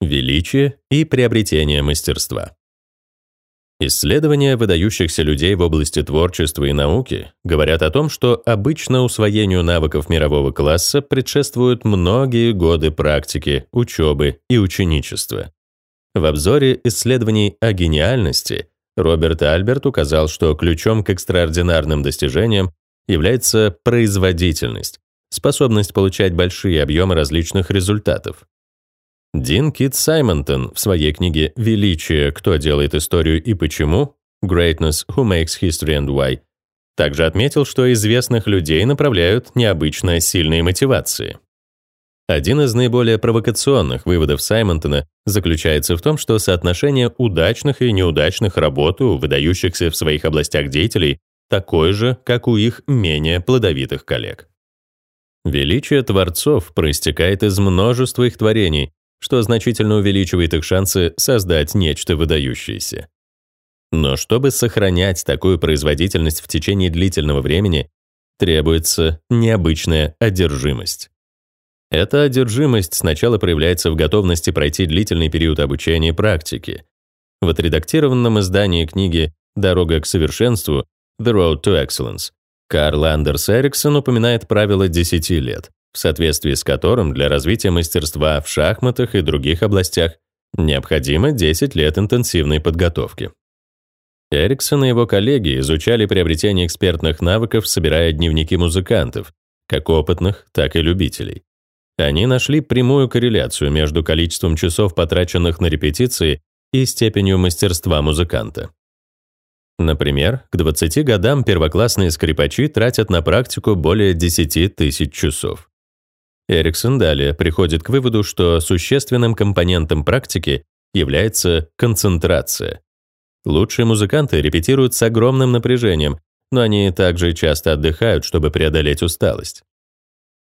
Величие и приобретение мастерства. Исследования выдающихся людей в области творчества и науки говорят о том, что обычно усвоению навыков мирового класса предшествуют многие годы практики, учебы и ученичества. В обзоре исследований о гениальности Роберт Альберт указал, что ключом к экстраординарным достижениям является производительность, способность получать большие объемы различных результатов. Дин Кит Саймонтон в своей книге «Величие. Кто делает историю и почему» Greatness Who Makes History and Why также отметил, что известных людей направляют необычно сильные мотивации. Один из наиболее провокационных выводов Саймонтона заключается в том, что соотношение удачных и неудачных работ у выдающихся в своих областях деятелей такое же, как у их менее плодовитых коллег. Величие творцов проистекает из множества их творений, что значительно увеличивает их шансы создать нечто выдающееся. Но чтобы сохранять такую производительность в течение длительного времени, требуется необычная одержимость. Эта одержимость сначала проявляется в готовности пройти длительный период обучения и практики. В отредактированном издании книги «Дорога к совершенству» «The Road to Excellence» Карл Андерс Эриксон упоминает правило 10 лет в соответствии с которым для развития мастерства в шахматах и других областях необходимо 10 лет интенсивной подготовки. Эриксон и его коллеги изучали приобретение экспертных навыков, собирая дневники музыкантов, как опытных, так и любителей. Они нашли прямую корреляцию между количеством часов, потраченных на репетиции, и степенью мастерства музыканта. Например, к 20 годам первоклассные скрипачи тратят на практику более 10 тысяч часов. Эриксон далее приходит к выводу, что существенным компонентом практики является концентрация. Лучшие музыканты репетируют с огромным напряжением, но они также часто отдыхают, чтобы преодолеть усталость.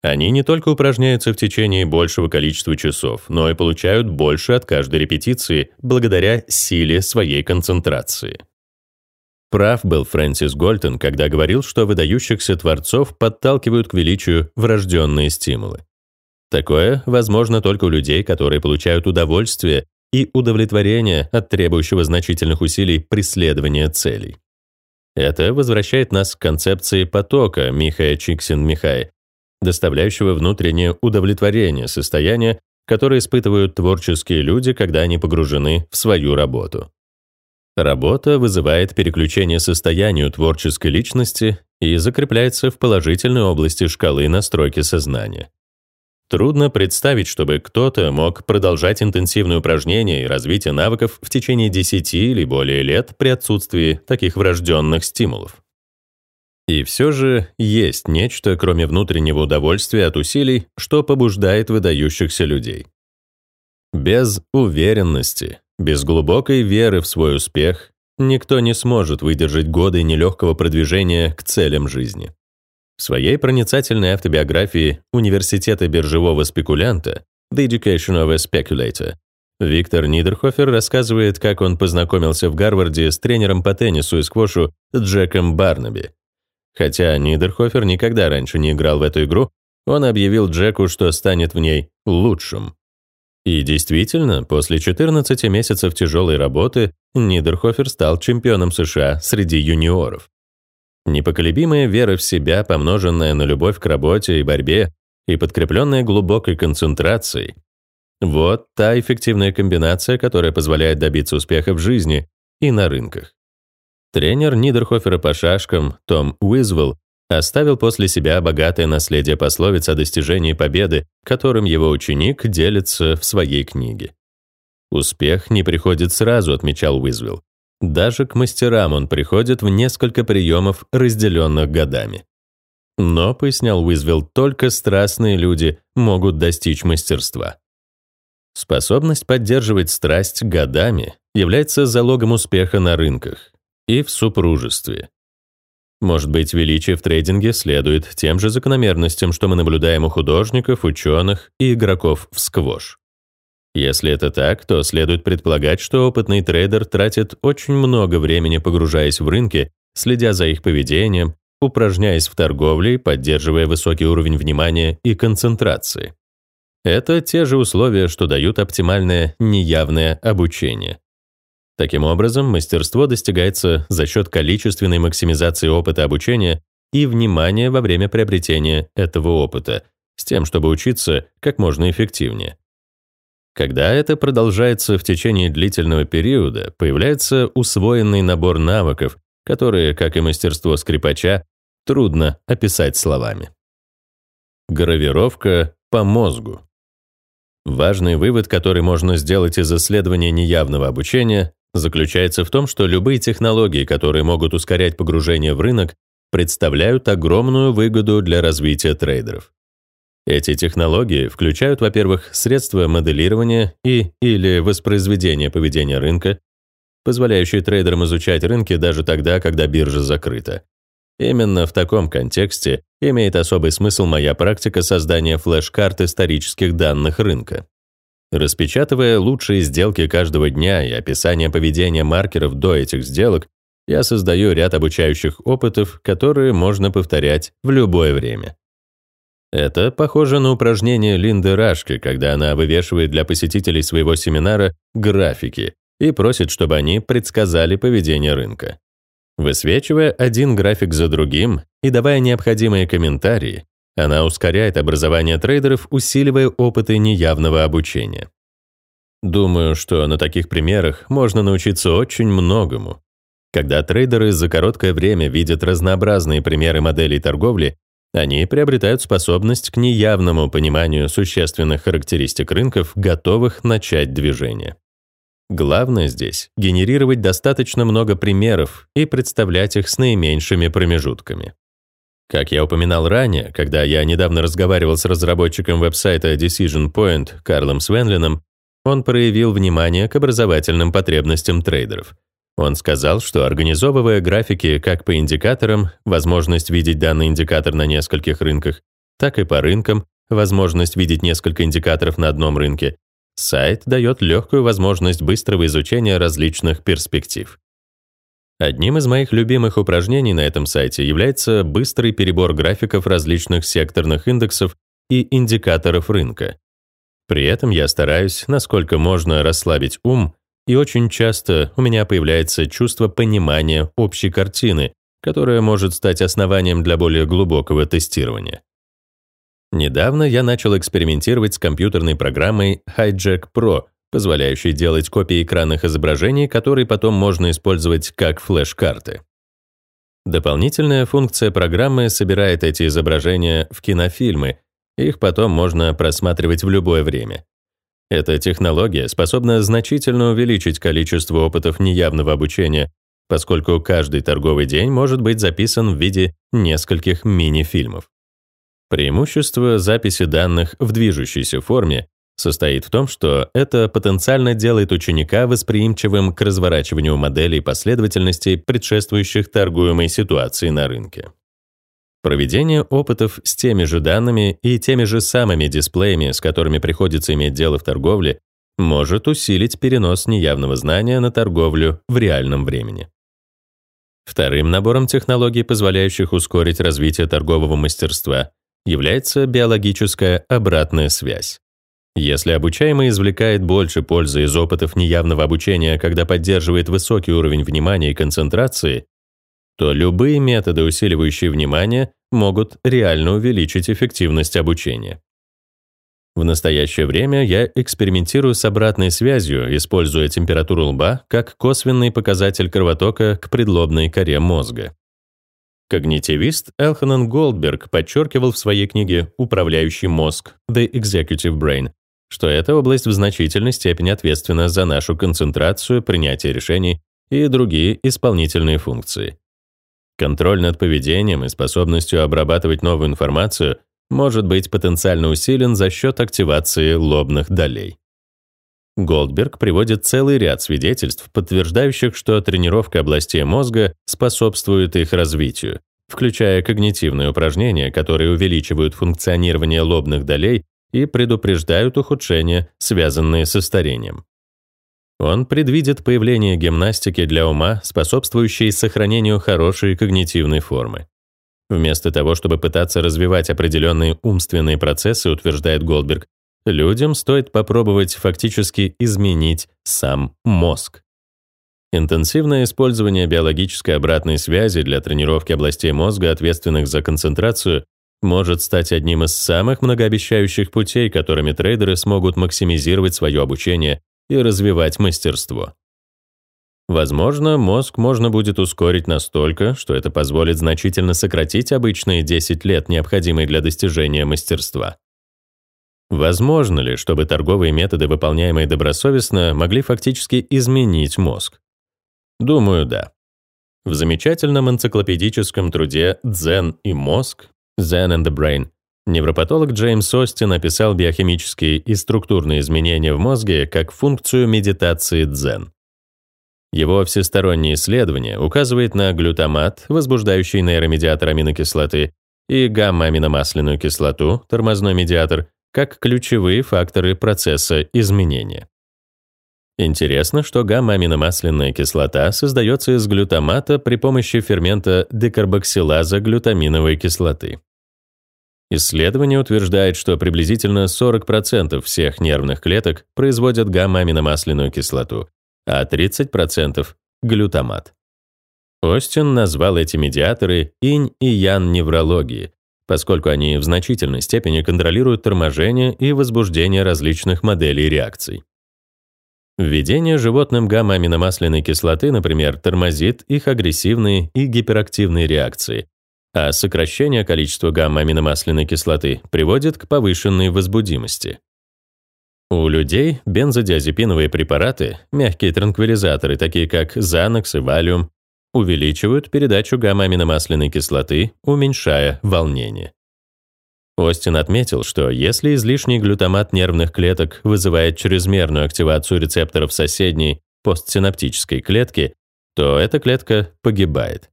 Они не только упражняются в течение большего количества часов, но и получают больше от каждой репетиции благодаря силе своей концентрации. Прав был Фрэнсис Гольтон, когда говорил, что выдающихся творцов подталкивают к величию врожденные стимулы. Такое возможно только у людей, которые получают удовольствие и удовлетворение от требующего значительных усилий преследования целей. Это возвращает нас к концепции потока Михая Чиксин-Михай, доставляющего внутреннее удовлетворение состояния, которое испытывают творческие люди, когда они погружены в свою работу. Работа вызывает переключение состоянию творческой личности и закрепляется в положительной области шкалы настройки сознания. Трудно представить, чтобы кто-то мог продолжать интенсивные упражнения и развитие навыков в течение 10 или более лет при отсутствии таких врожденных стимулов. И все же есть нечто, кроме внутреннего удовольствия от усилий, что побуждает выдающихся людей. Без уверенности, без глубокой веры в свой успех никто не сможет выдержать годы нелегкого продвижения к целям жизни. В своей проницательной автобиографии «Университета биржевого спекулянта» «The Education of a Speculator» Виктор Нидерхофер рассказывает, как он познакомился в Гарварде с тренером по теннису и сквошу Джеком Барнаби. Хотя Нидерхофер никогда раньше не играл в эту игру, он объявил Джеку, что станет в ней лучшим. И действительно, после 14 месяцев тяжелой работы Нидерхофер стал чемпионом США среди юниоров. Непоколебимая вера в себя, помноженная на любовь к работе и борьбе и подкрепленная глубокой концентрацией. Вот та эффективная комбинация, которая позволяет добиться успеха в жизни и на рынках. Тренер Нидерхофера по шашкам Том Уизвелл оставил после себя богатое наследие пословиц о достижении победы, которым его ученик делится в своей книге. «Успех не приходит сразу», — отмечал Уизвелл. Даже к мастерам он приходит в несколько приемов, разделенных годами. Но, пояснял Уизвилл, только страстные люди могут достичь мастерства. Способность поддерживать страсть годами является залогом успеха на рынках и в супружестве. Может быть, величие в трейдинге следует тем же закономерностям, что мы наблюдаем у художников, ученых и игроков в сквош. Если это так, то следует предполагать, что опытный трейдер тратит очень много времени, погружаясь в рынки, следя за их поведением, упражняясь в торговле, поддерживая высокий уровень внимания и концентрации. Это те же условия, что дают оптимальное неявное обучение. Таким образом, мастерство достигается за счет количественной максимизации опыта обучения и внимания во время приобретения этого опыта, с тем, чтобы учиться как можно эффективнее. Когда это продолжается в течение длительного периода, появляется усвоенный набор навыков, которые, как и мастерство скрипача, трудно описать словами. Гравировка по мозгу. Важный вывод, который можно сделать из исследования неявного обучения, заключается в том, что любые технологии, которые могут ускорять погружение в рынок, представляют огромную выгоду для развития трейдеров. Эти технологии включают, во-первых, средства моделирования и или воспроизведения поведения рынка, позволяющие трейдерам изучать рынки даже тогда, когда биржа закрыта. Именно в таком контексте имеет особый смысл моя практика создания флеш-карт исторических данных рынка. Распечатывая лучшие сделки каждого дня и описание поведения маркеров до этих сделок, я создаю ряд обучающих опытов, которые можно повторять в любое время. Это похоже на упражнение Линды Рашки, когда она вывешивает для посетителей своего семинара графики и просит, чтобы они предсказали поведение рынка. Высвечивая один график за другим и давая необходимые комментарии, она ускоряет образование трейдеров, усиливая опыты неявного обучения. Думаю, что на таких примерах можно научиться очень многому. Когда трейдеры за короткое время видят разнообразные примеры моделей торговли, они приобретают способность к неявному пониманию существенных характеристик рынков, готовых начать движение. Главное здесь — генерировать достаточно много примеров и представлять их с наименьшими промежутками. Как я упоминал ранее, когда я недавно разговаривал с разработчиком веб-сайта Decision Point Карлом Свенлином, он проявил внимание к образовательным потребностям трейдеров. Он сказал, что организовывая графики как по индикаторам, возможность видеть данный индикатор на нескольких рынках, так и по рынкам, возможность видеть несколько индикаторов на одном рынке, Сайт дает легкую возможность быстрого изучения различных перспектив. Одним из моих любимых упражнений на этом сайте является быстрый перебор графиков различных секторных индексов и индикаторов рынка. При этом я стараюсь, насколько можно, расслабить ум, и очень часто у меня появляется чувство понимания общей картины, которая может стать основанием для более глубокого тестирования. Недавно я начал экспериментировать с компьютерной программой Hijack Pro, позволяющей делать копии экранных изображений, которые потом можно использовать как флеш-карты. Дополнительная функция программы собирает эти изображения в кинофильмы, их потом можно просматривать в любое время. Эта технология способна значительно увеличить количество опытов неявного обучения, поскольку каждый торговый день может быть записан в виде нескольких мини-фильмов. Преимущество записи данных в движущейся форме состоит в том, что это потенциально делает ученика восприимчивым к разворачиванию моделей последовательностей, предшествующих торгуемой ситуации на рынке. Проведение опытов с теми же данными и теми же самыми дисплеями, с которыми приходится иметь дело в торговле, может усилить перенос неявного знания на торговлю в реальном времени. Вторым набором технологий, позволяющих ускорить развитие торгового мастерства, является биологическая обратная связь. Если обучаемый извлекает больше пользы из опытов неявного обучения, когда поддерживает высокий уровень внимания и концентрации, то любые методы, усиливающие внимание, могут реально увеличить эффективность обучения. В настоящее время я экспериментирую с обратной связью, используя температуру лба как косвенный показатель кровотока к предлобной коре мозга. Когнитивист Элханан Голдберг подчеркивал в своей книге «Управляющий мозг» «The Executive Brain», что эта область в значительной степени ответственна за нашу концентрацию, принятие решений и другие исполнительные функции. Контроль над поведением и способностью обрабатывать новую информацию может быть потенциально усилен за счет активации лобных долей. Голдберг приводит целый ряд свидетельств, подтверждающих, что тренировка областей мозга способствует их развитию, включая когнитивные упражнения, которые увеличивают функционирование лобных долей и предупреждают ухудшения, связанные со старением. Он предвидит появление гимнастики для ума, способствующей сохранению хорошей когнитивной формы. Вместо того, чтобы пытаться развивать определенные умственные процессы, утверждает Голдберг, людям стоит попробовать фактически изменить сам мозг. Интенсивное использование биологической обратной связи для тренировки областей мозга, ответственных за концентрацию, может стать одним из самых многообещающих путей, которыми трейдеры смогут максимизировать свое обучение и развивать мастерство. Возможно, мозг можно будет ускорить настолько, что это позволит значительно сократить обычные 10 лет, необходимые для достижения мастерства. Возможно ли, чтобы торговые методы, выполняемые добросовестно, могли фактически изменить мозг? Думаю, да. В замечательном энциклопедическом труде «Дзен и мозг» «Zen and the Brain» невропатолог Джеймс Остин описал биохимические и структурные изменения в мозге как функцию медитации дзен. Его всестороннее исследование указывает на глютамат, возбуждающий нейромедиатор аминокислоты, и гамма-аминомасляную кислоту, тормозной медиатор, как ключевые факторы процесса изменения. Интересно, что гамма-аминомасляная кислота создается из глютамата при помощи фермента декарбоксилаза глютаминовой кислоты. Исследование утверждает, что приблизительно 40% всех нервных клеток производят гамма-аминомасляную кислоту, а 30% — глютамат. Остин назвал эти медиаторы инь и ян неврологии, поскольку они в значительной степени контролируют торможение и возбуждение различных моделей реакций. Введение животным гамма-аминомасляной кислоты, например, тормозит их агрессивные и гиперактивные реакции, а сокращение количества гамма-аминомасляной кислоты приводит к повышенной возбудимости. У людей бензодиазепиновые препараты, мягкие транквилизаторы, такие как Xanax и Valium, увеличивают передачу гамма-аминомасляной кислоты, уменьшая волнение. Остин отметил, что если излишний глютамат нервных клеток вызывает чрезмерную активацию рецепторов соседней постсинаптической клетки, то эта клетка погибает.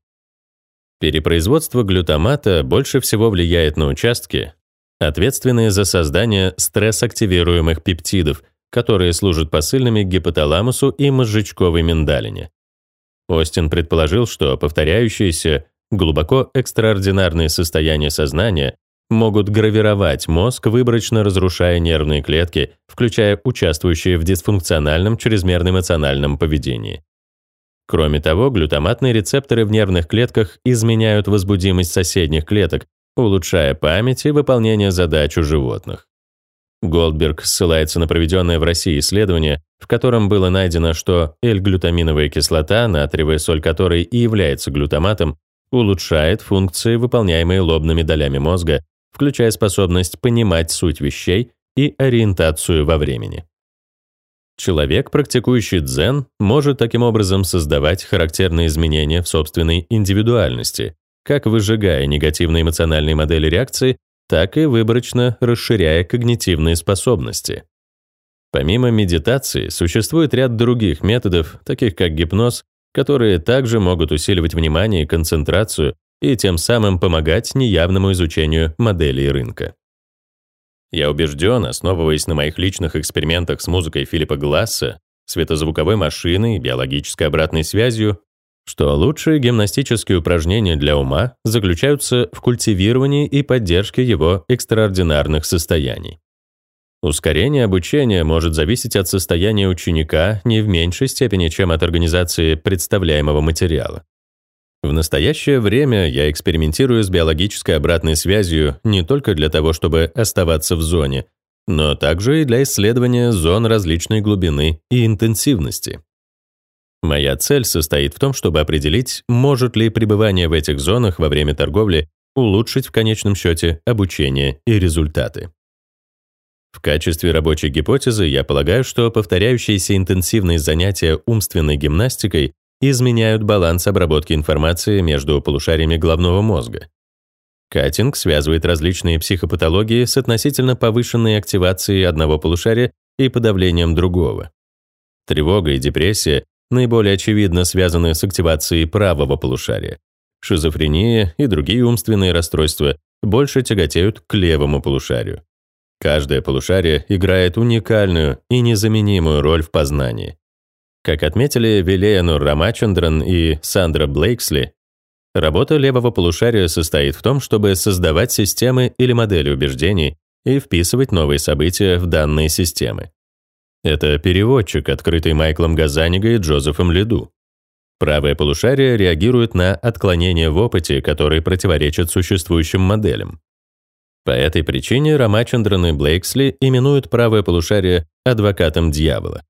Перепроизводство глютамата больше всего влияет на участки, ответственные за создание стресс-активируемых пептидов, которые служат посыльными гипоталамусу и мозжечковой миндалине. Остин предположил, что повторяющиеся, глубоко экстраординарные состояния сознания могут гравировать мозг, выборочно разрушая нервные клетки, включая участвующие в дисфункциональном чрезмерно эмоциональном поведении. Кроме того, глютаматные рецепторы в нервных клетках изменяют возбудимость соседних клеток, улучшая память и выполнение задач у животных. Голдберг ссылается на проведенное в России исследование, в котором было найдено, что L-глютаминовая кислота, натриевая соль которой и является глютаматом, улучшает функции, выполняемые лобными долями мозга, включая способность понимать суть вещей и ориентацию во времени. Человек, практикующий дзен, может таким образом создавать характерные изменения в собственной индивидуальности, как выжигая негативные эмоциональные модели реакции, так и выборочно расширяя когнитивные способности. Помимо медитации, существует ряд других методов, таких как гипноз, которые также могут усиливать внимание и концентрацию и тем самым помогать неявному изучению моделей рынка. Я убежден, основываясь на моих личных экспериментах с музыкой Филиппа Гласса, светозвуковой машиной, биологической обратной связью, что лучшие гимнастические упражнения для ума заключаются в культивировании и поддержке его экстраординарных состояний. Ускорение обучения может зависеть от состояния ученика не в меньшей степени, чем от организации представляемого материала. В настоящее время я экспериментирую с биологической обратной связью не только для того, чтобы оставаться в зоне, но также и для исследования зон различной глубины и интенсивности. Моя цель состоит в том, чтобы определить, может ли пребывание в этих зонах во время торговли улучшить в конечном счете обучение и результаты. В качестве рабочей гипотезы я полагаю, что повторяющиеся интенсивные занятия умственной гимнастикой изменяют баланс обработки информации между полушариями головного мозга. Катинг связывает различные психопатологии с относительно повышенной активацией одного полушария и подавлением другого. Тревога и депрессия наиболее очевидно связаны с активацией правого полушария. Шизофрения и другие умственные расстройства больше тяготеют к левому полушарию. Каждое полушарие играет уникальную и незаменимую роль в познании. Как отметили Вилеянур Рамачандран и Сандра Блейксли, работа левого полушария состоит в том, чтобы создавать системы или модели убеждений, и вписывать новые события в данные системы. Это переводчик, открытый Майклом Газаниго и Джозефом Леду. Правое полушарие реагирует на отклонения в опыте, которые противоречат существующим моделям. По этой причине Рамачандран и Блейксли именуют правое полушарие адвокатом дьявола.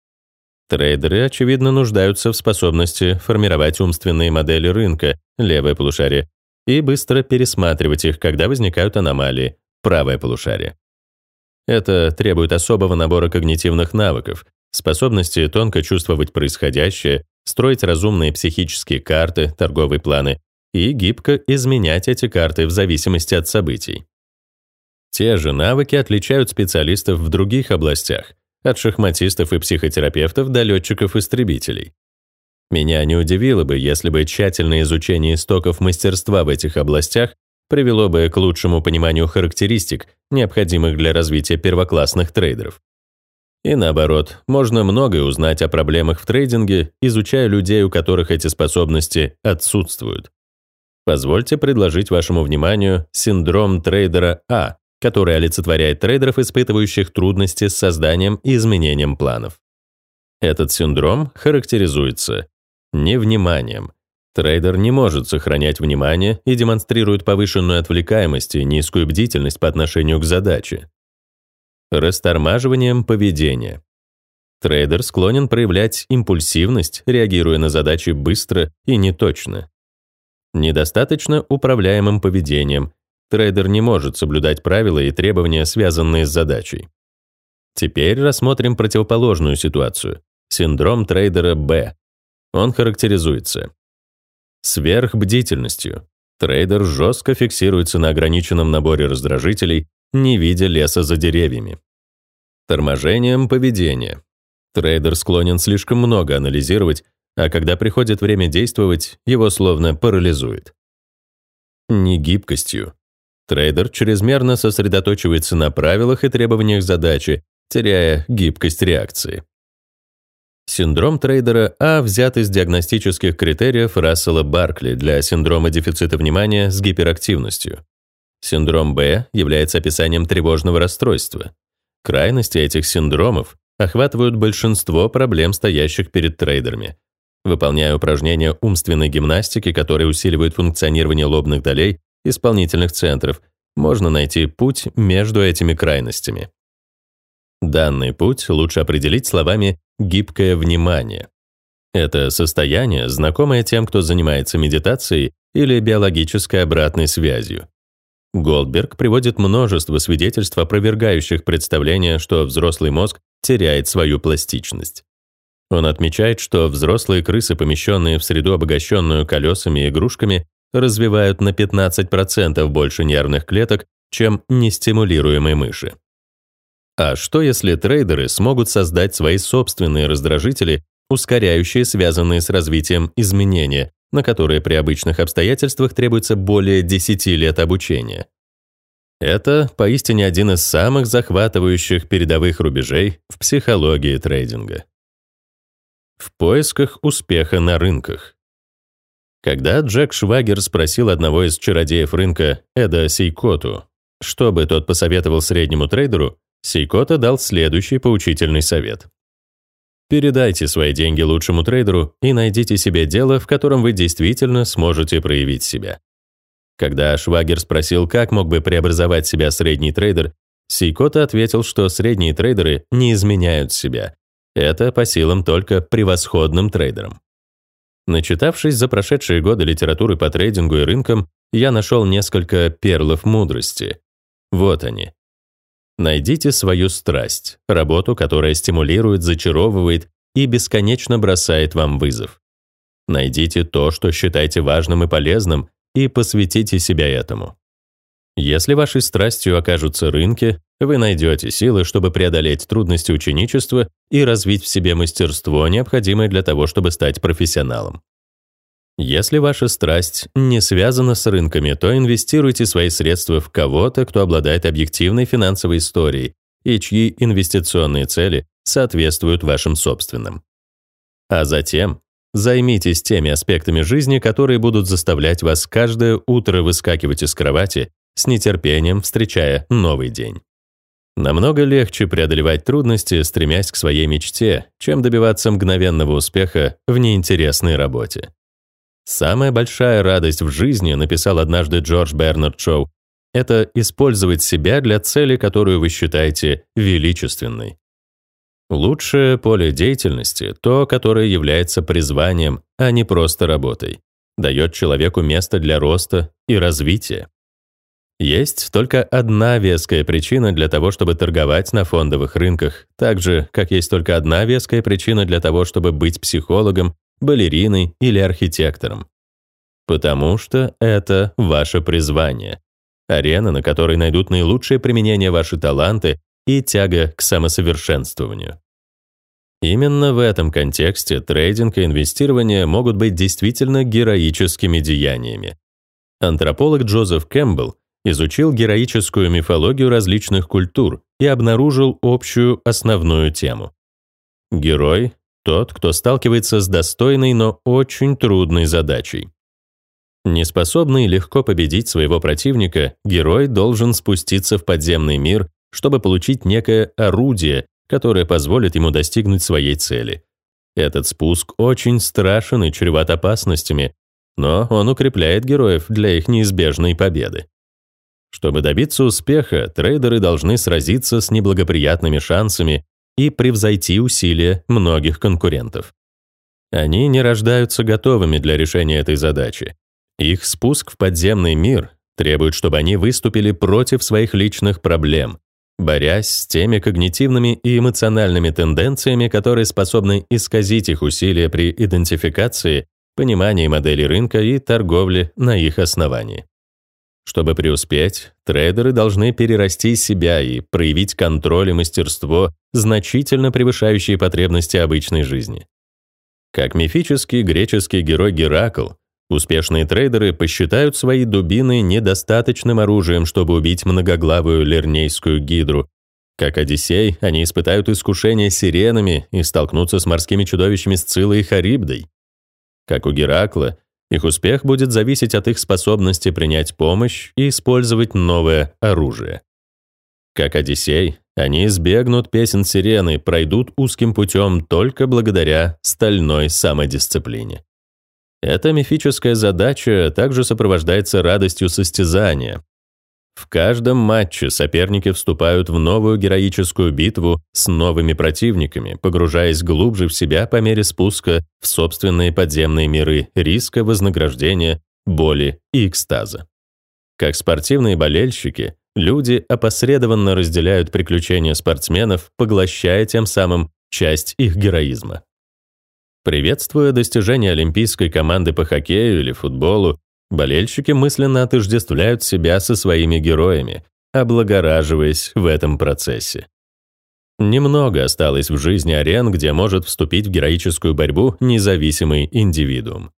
Трейдеры, очевидно, нуждаются в способности формировать умственные модели рынка, левое полушарие, и быстро пересматривать их, когда возникают аномалии, правое полушарие. Это требует особого набора когнитивных навыков, способности тонко чувствовать происходящее, строить разумные психические карты, торговые планы и гибко изменять эти карты в зависимости от событий. Те же навыки отличают специалистов в других областях, от шахматистов и психотерапевтов до летчиков-истребителей. Меня не удивило бы, если бы тщательное изучение истоков мастерства в этих областях привело бы к лучшему пониманию характеристик, необходимых для развития первоклассных трейдеров. И наоборот, можно многое узнать о проблемах в трейдинге, изучая людей, у которых эти способности отсутствуют. Позвольте предложить вашему вниманию синдром трейдера А, который олицетворяет трейдеров, испытывающих трудности с созданием и изменением планов. Этот синдром характеризуется невниманием. Трейдер не может сохранять внимание и демонстрирует повышенную отвлекаемость и низкую бдительность по отношению к задаче. Растормаживанием поведения. Трейдер склонен проявлять импульсивность, реагируя на задачи быстро и неточно. Недостаточно управляемым поведением, Трейдер не может соблюдать правила и требования, связанные с задачей. Теперь рассмотрим противоположную ситуацию – синдром трейдера Б. Он характеризуется сверхбдительностью. Трейдер жестко фиксируется на ограниченном наборе раздражителей, не видя леса за деревьями. Торможением поведения. Трейдер склонен слишком много анализировать, а когда приходит время действовать, его словно парализует. Негибкостью. Трейдер чрезмерно сосредоточивается на правилах и требованиях задачи, теряя гибкость реакции. Синдром трейдера А взят из диагностических критериев Рассела Баркли для синдрома дефицита внимания с гиперактивностью. Синдром Б является описанием тревожного расстройства. Крайности этих синдромов охватывают большинство проблем, стоящих перед трейдерами. Выполняя упражнения умственной гимнастики, которые усиливают функционирование лобных долей, исполнительных центров, можно найти путь между этими крайностями. Данный путь лучше определить словами «гибкое внимание». Это состояние, знакомое тем, кто занимается медитацией или биологической обратной связью. Голдберг приводит множество свидетельств, опровергающих представление, что взрослый мозг теряет свою пластичность. Он отмечает, что взрослые крысы, помещенные в среду, обогащенную колесами и игрушками, развивают на 15% больше нервных клеток, чем нестимулируемые мыши. А что если трейдеры смогут создать свои собственные раздражители, ускоряющие связанные с развитием изменения, на которые при обычных обстоятельствах требуется более 10 лет обучения? Это поистине один из самых захватывающих передовых рубежей в психологии трейдинга. В поисках успеха на рынках. Когда Джек Швагер спросил одного из чародеев рынка, Эда Сейкоту, что бы тот посоветовал среднему трейдеру, Сейкота дал следующий поучительный совет. Передайте свои деньги лучшему трейдеру и найдите себе дело, в котором вы действительно сможете проявить себя. Когда Швагер спросил, как мог бы преобразовать себя средний трейдер, Сейкота ответил, что средние трейдеры не изменяют себя. Это по силам только превосходным трейдерам. Начитавшись за прошедшие годы литературы по трейдингу и рынкам, я нашел несколько перлов мудрости. Вот они. Найдите свою страсть, работу, которая стимулирует, зачаровывает и бесконечно бросает вам вызов. Найдите то, что считаете важным и полезным, и посвятите себя этому. Если вашей страстью окажутся рынки, вы найдете силы, чтобы преодолеть трудности ученичества и развить в себе мастерство, необходимое для того, чтобы стать профессионалом. Если ваша страсть не связана с рынками, то инвестируйте свои средства в кого-то, кто обладает объективной финансовой историей и чьи инвестиционные цели соответствуют вашим собственным. А затем займитесь теми аспектами жизни, которые будут заставлять вас каждое утро выскакивать из кровати с нетерпением встречая новый день. Намного легче преодолевать трудности, стремясь к своей мечте, чем добиваться мгновенного успеха в неинтересной работе. «Самая большая радость в жизни», написал однажды Джордж Бернард Шоу, это использовать себя для цели, которую вы считаете величественной. Лучшее поле деятельности — то, которое является призванием, а не просто работой. Дает человеку место для роста и развития. Есть только одна веская причина для того, чтобы торговать на фондовых рынках, так же, как есть только одна веская причина для того, чтобы быть психологом, балериной или архитектором. Потому что это ваше призвание. Арена, на которой найдут наилучшее применение ваши таланты и тяга к самосовершенствованию. Именно в этом контексте трейдинг и инвестирование могут быть действительно героическими деяниями. Антрополог Джозеф Кэмпбелл изучил героическую мифологию различных культур и обнаружил общую основную тему. Герой — тот, кто сталкивается с достойной, но очень трудной задачей. Неспособный легко победить своего противника, герой должен спуститься в подземный мир, чтобы получить некое орудие, которое позволит ему достигнуть своей цели. Этот спуск очень страшен и чреват опасностями, но он укрепляет героев для их неизбежной победы. Чтобы добиться успеха, трейдеры должны сразиться с неблагоприятными шансами и превзойти усилия многих конкурентов. Они не рождаются готовыми для решения этой задачи. Их спуск в подземный мир требует, чтобы они выступили против своих личных проблем, борясь с теми когнитивными и эмоциональными тенденциями, которые способны исказить их усилия при идентификации, понимании модели рынка и торговле на их основании. Чтобы преуспеть, трейдеры должны перерасти себя и проявить контроль и мастерство, значительно превышающие потребности обычной жизни. Как мифический греческий герой Геракл, Успешные трейдеры посчитают свои дубины недостаточным оружием, чтобы убить многоглавую лернейскую гидру. Как Одиссей, они испытают искушение сиренами и столкнутся с морскими чудовищами Сциллой и Харибдой. Как у Геракла, их успех будет зависеть от их способности принять помощь и использовать новое оружие. Как Одиссей, они избегнут песен сирены, пройдут узким путем только благодаря стальной самодисциплине. Эта мифическая задача также сопровождается радостью состязания. В каждом матче соперники вступают в новую героическую битву с новыми противниками, погружаясь глубже в себя по мере спуска в собственные подземные миры риска, вознаграждения, боли и экстаза. Как спортивные болельщики, люди опосредованно разделяют приключения спортсменов, поглощая тем самым часть их героизма. Приветствуя достижения олимпийской команды по хоккею или футболу, болельщики мысленно отождествляют себя со своими героями, облагораживаясь в этом процессе. Немного осталось в жизни арен, где может вступить в героическую борьбу независимый индивидуум.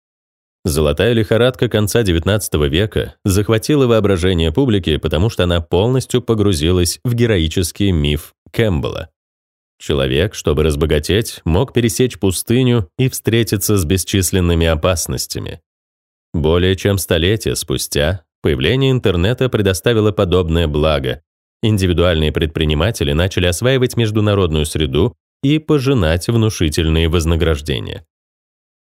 Золотая лихорадка конца XIX века захватила воображение публики, потому что она полностью погрузилась в героический миф Кэмпбелла. Человек, чтобы разбогатеть, мог пересечь пустыню и встретиться с бесчисленными опасностями. Более чем столетие спустя появление интернета предоставило подобное благо. Индивидуальные предприниматели начали осваивать международную среду и пожинать внушительные вознаграждения.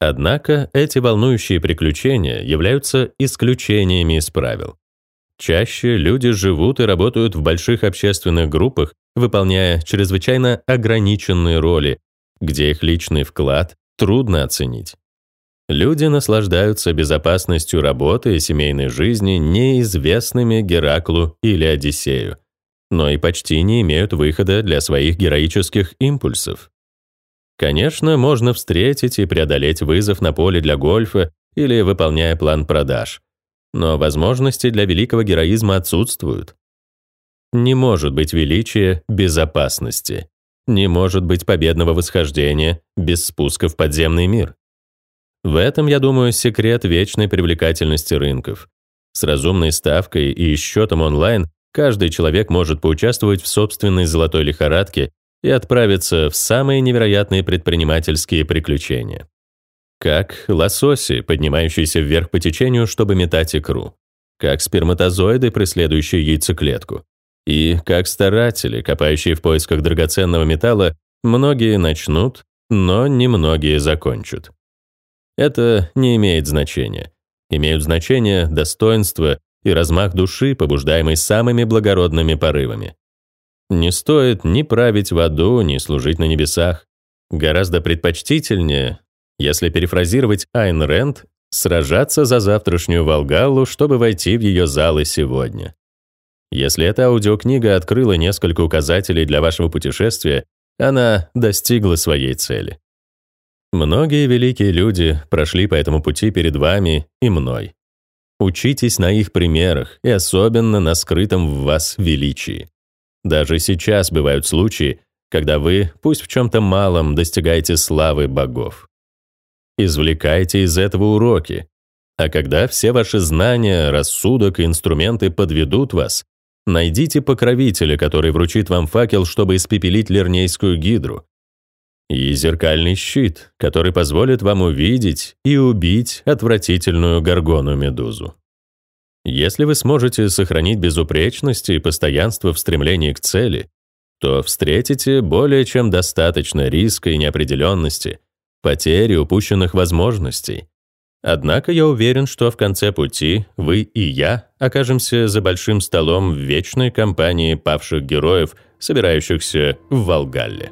Однако эти волнующие приключения являются исключениями из правил. Чаще люди живут и работают в больших общественных группах, выполняя чрезвычайно ограниченные роли, где их личный вклад трудно оценить. Люди наслаждаются безопасностью работы и семейной жизни неизвестными Гераклу или Одиссею, но и почти не имеют выхода для своих героических импульсов. Конечно, можно встретить и преодолеть вызов на поле для гольфа или выполняя план продаж но возможности для великого героизма отсутствуют. Не может быть величия без опасности. Не может быть победного восхождения без спуска в подземный мир. В этом, я думаю, секрет вечной привлекательности рынков. С разумной ставкой и счетом онлайн каждый человек может поучаствовать в собственной золотой лихорадке и отправиться в самые невероятные предпринимательские приключения. Как лососи, поднимающиеся вверх по течению, чтобы метать икру. Как сперматозоиды, преследующие яйцеклетку. И, как старатели, копающие в поисках драгоценного металла, многие начнут, но немногие закончат. Это не имеет значения. Имеют значение достоинство и размах души, побуждаемый самыми благородными порывами. Не стоит ни править в аду, ни служить на небесах. Гораздо предпочтительнее, если перефразировать Айн Рэнд, сражаться за завтрашнюю Волгаллу, чтобы войти в ее залы сегодня. Если эта аудиокнига открыла несколько указателей для вашего путешествия, она достигла своей цели. Многие великие люди прошли по этому пути перед вами и мной. Учитесь на их примерах и особенно на скрытом в вас величии. Даже сейчас бывают случаи, когда вы, пусть в чем-то малом, достигаете славы богов. Извлекайте из этого уроки. А когда все ваши знания, рассудок и инструменты подведут вас, найдите покровителя, который вручит вам факел, чтобы испепелить Лернейскую гидру, и зеркальный щит, который позволит вам увидеть и убить отвратительную горгону-медузу. Если вы сможете сохранить безупречность и постоянство в стремлении к цели, то встретите более чем достаточно риска и неопределенности, потери упущенных возможностей. Однако я уверен, что в конце пути вы и я окажемся за большим столом в вечной компании павших героев, собирающихся в Волгалле.